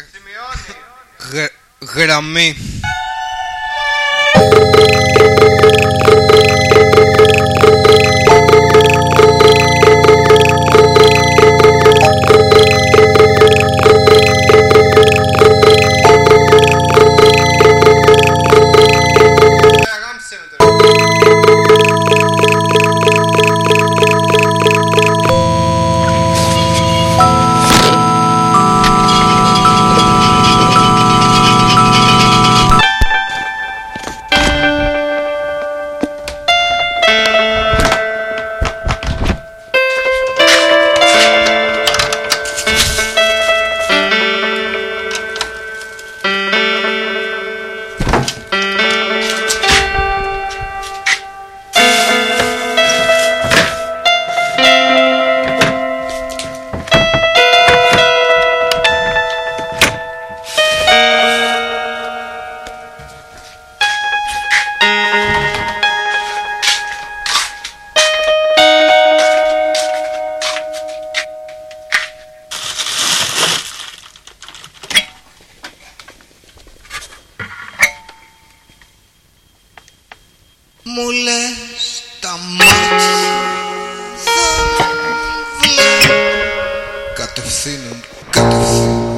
Simeone. Gramé. Μου λες τα μάτια δεν βλέπουν Κατευθύνουν, κατευθύνουν